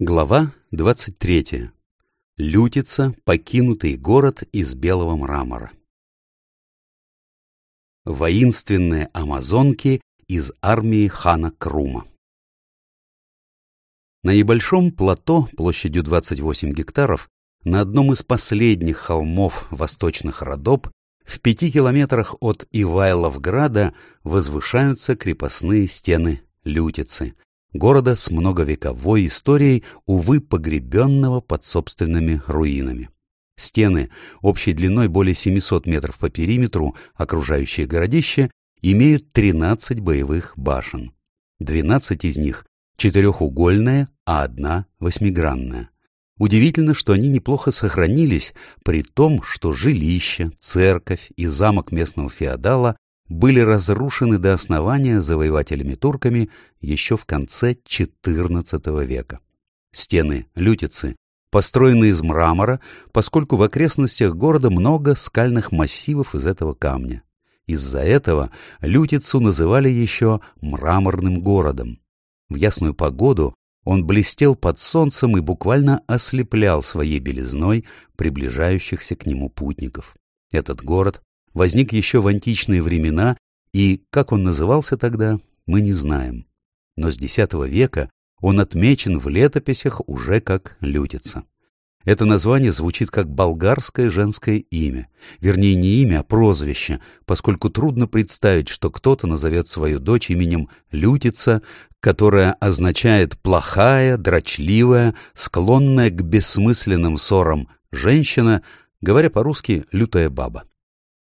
Глава 23. Лютица, покинутый город из белого мрамора. Воинственные амазонки из армии хана Крума. На небольшом плато площадью 28 гектаров на одном из последних холмов восточных Родоп в пяти километрах от Ивайловграда возвышаются крепостные стены Лютицы, города с многовековой историей, увы, погребенного под собственными руинами. Стены, общей длиной более 700 метров по периметру, окружающие городище, имеют 13 боевых башен. 12 из них четырехугольная, а одна восьмигранная. Удивительно, что они неплохо сохранились, при том, что жилище, церковь и замок местного феодала были разрушены до основания завоевателями-турками еще в конце XIV века. Стены Лютицы построены из мрамора, поскольку в окрестностях города много скальных массивов из этого камня. Из-за этого Лютицу называли еще «мраморным городом». В ясную погоду он блестел под солнцем и буквально ослеплял своей белизной приближающихся к нему путников. Этот город возник еще в античные времена, и как он назывался тогда, мы не знаем. Но с X века он отмечен в летописях уже как Лютица. Это название звучит как болгарское женское имя, вернее не имя, а прозвище, поскольку трудно представить, что кто-то назовет свою дочь именем Лютица, которая означает плохая, дрочливая, склонная к бессмысленным ссорам женщина, говоря по-русски «лютая баба».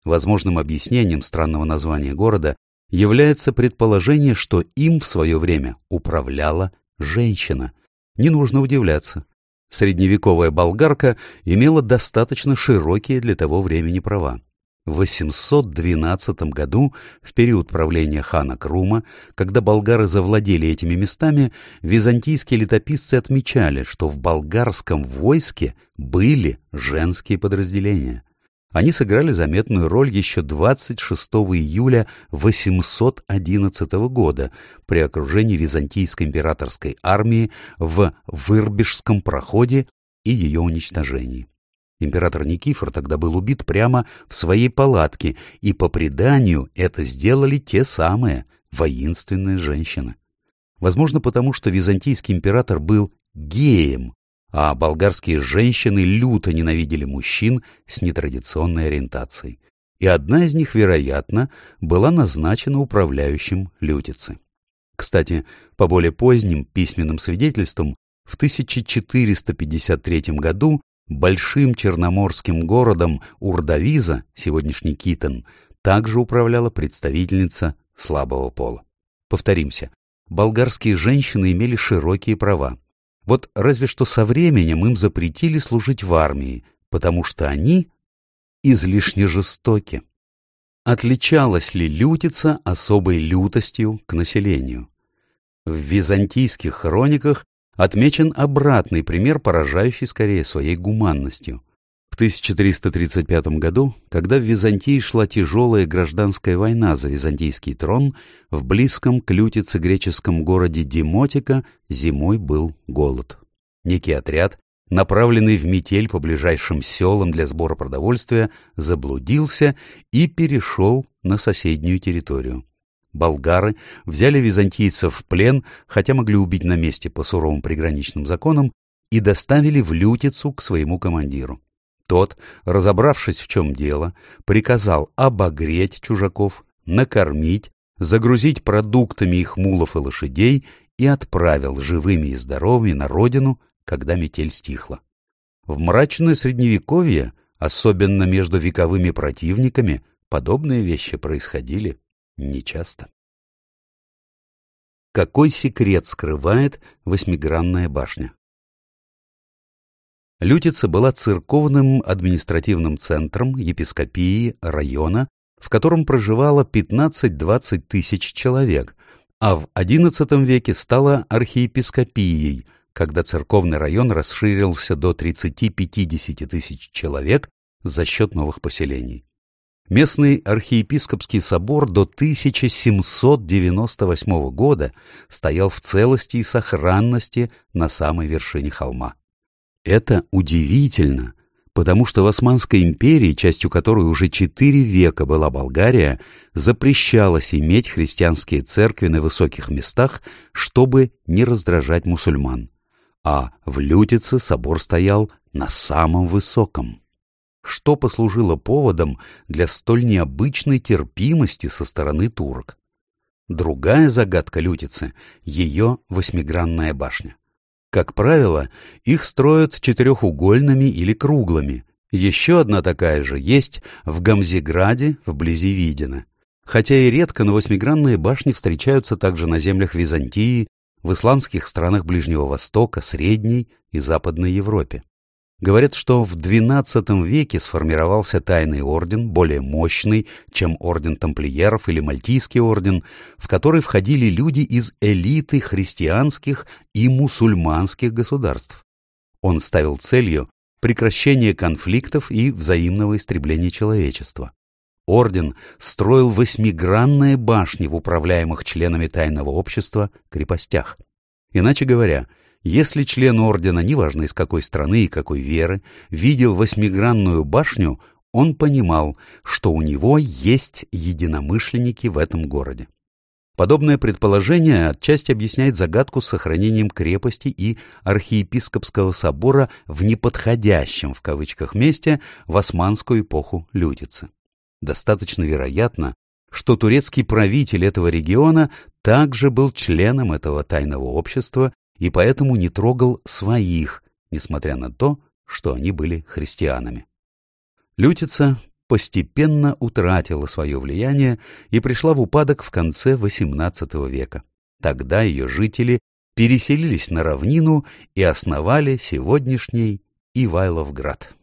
Возможным объяснением странного названия города является предположение, что им в свое время управляла женщина. Не нужно удивляться. Средневековая болгарка имела достаточно широкие для того времени права. В 812 году, в период правления хана Крума, когда болгары завладели этими местами, византийские летописцы отмечали, что в болгарском войске были женские подразделения. Они сыграли заметную роль еще 26 июля 811 года при окружении византийской императорской армии в Вырбежском проходе и ее уничтожении. Император Никифор тогда был убит прямо в своей палатке, и по преданию это сделали те самые воинственные женщины. Возможно, потому что византийский император был геем, а болгарские женщины люто ненавидели мужчин с нетрадиционной ориентацией. И одна из них, вероятно, была назначена управляющим Лютицы. Кстати, по более поздним письменным свидетельствам, в 1453 году большим черноморским городом Урдавиза, сегодняшний Китон, также управляла представительница слабого пола. Повторимся, болгарские женщины имели широкие права, вот разве что со временем им запретили служить в армии, потому что они излишне жестоки. Отличалась ли лютица особой лютостью к населению? В византийских хрониках отмечен обратный пример, поражающий скорее своей гуманностью. В 1335 году, когда в Византии шла тяжелая гражданская война за византийский трон, в близком к лютице греческом городе Демотика зимой был голод. Некий отряд, направленный в метель по ближайшим селам для сбора продовольствия, заблудился и перешел на соседнюю территорию. Болгары взяли византийцев в плен, хотя могли убить на месте по суровым приграничным законам, и доставили в Лютицу к своему командиру. Тот, разобравшись в чем дело, приказал обогреть чужаков, накормить, загрузить продуктами их мулов и лошадей и отправил живыми и здоровыми на родину, когда метель стихла. В мрачное средневековье, особенно между вековыми противниками, подобные вещи происходили нечасто. Какой секрет скрывает восьмигранная башня? Лютица была церковным административным центром епископии района, в котором проживало 15-20 тысяч человек, а в XI веке стала архиепископией, когда церковный район расширился до 30-50 тысяч человек за счет новых поселений. Местный архиепископский собор до 1798 года стоял в целости и сохранности на самой вершине холма. Это удивительно, потому что в Османской империи, частью которой уже четыре века была Болгария, запрещалось иметь христианские церкви на высоких местах, чтобы не раздражать мусульман. А в Лютице собор стоял на самом высоком что послужило поводом для столь необычной терпимости со стороны турок. Другая загадка Лютицы — ее восьмигранная башня. Как правило, их строят четырехугольными или круглыми. Еще одна такая же есть в Гамзиграде, вблизи Видина. Хотя и редко, но восьмигранные башни встречаются также на землях Византии, в исламских странах Ближнего Востока, Средней и Западной Европе. Говорят, что в XII веке сформировался тайный орден, более мощный, чем орден тамплиеров или мальтийский орден, в который входили люди из элиты христианских и мусульманских государств. Он ставил целью прекращение конфликтов и взаимного истребления человечества. Орден строил восьмигранные башни в управляемых членами тайного общества крепостях. Иначе говоря, если член ордена, неважно из какой страны и какой веры, видел восьмигранную башню, он понимал, что у него есть единомышленники в этом городе. Подобное предположение отчасти объясняет загадку с сохранением крепости и архиепископского собора в неподходящем в кавычках месте в османскую эпоху Людицы. Достаточно вероятно, что турецкий правитель этого региона также был членом этого тайного общества и поэтому не трогал своих, несмотря на то, что они были христианами. Лютица постепенно утратила свое влияние и пришла в упадок в конце XVIII века. Тогда ее жители переселились на равнину и основали сегодняшний Ивайловград.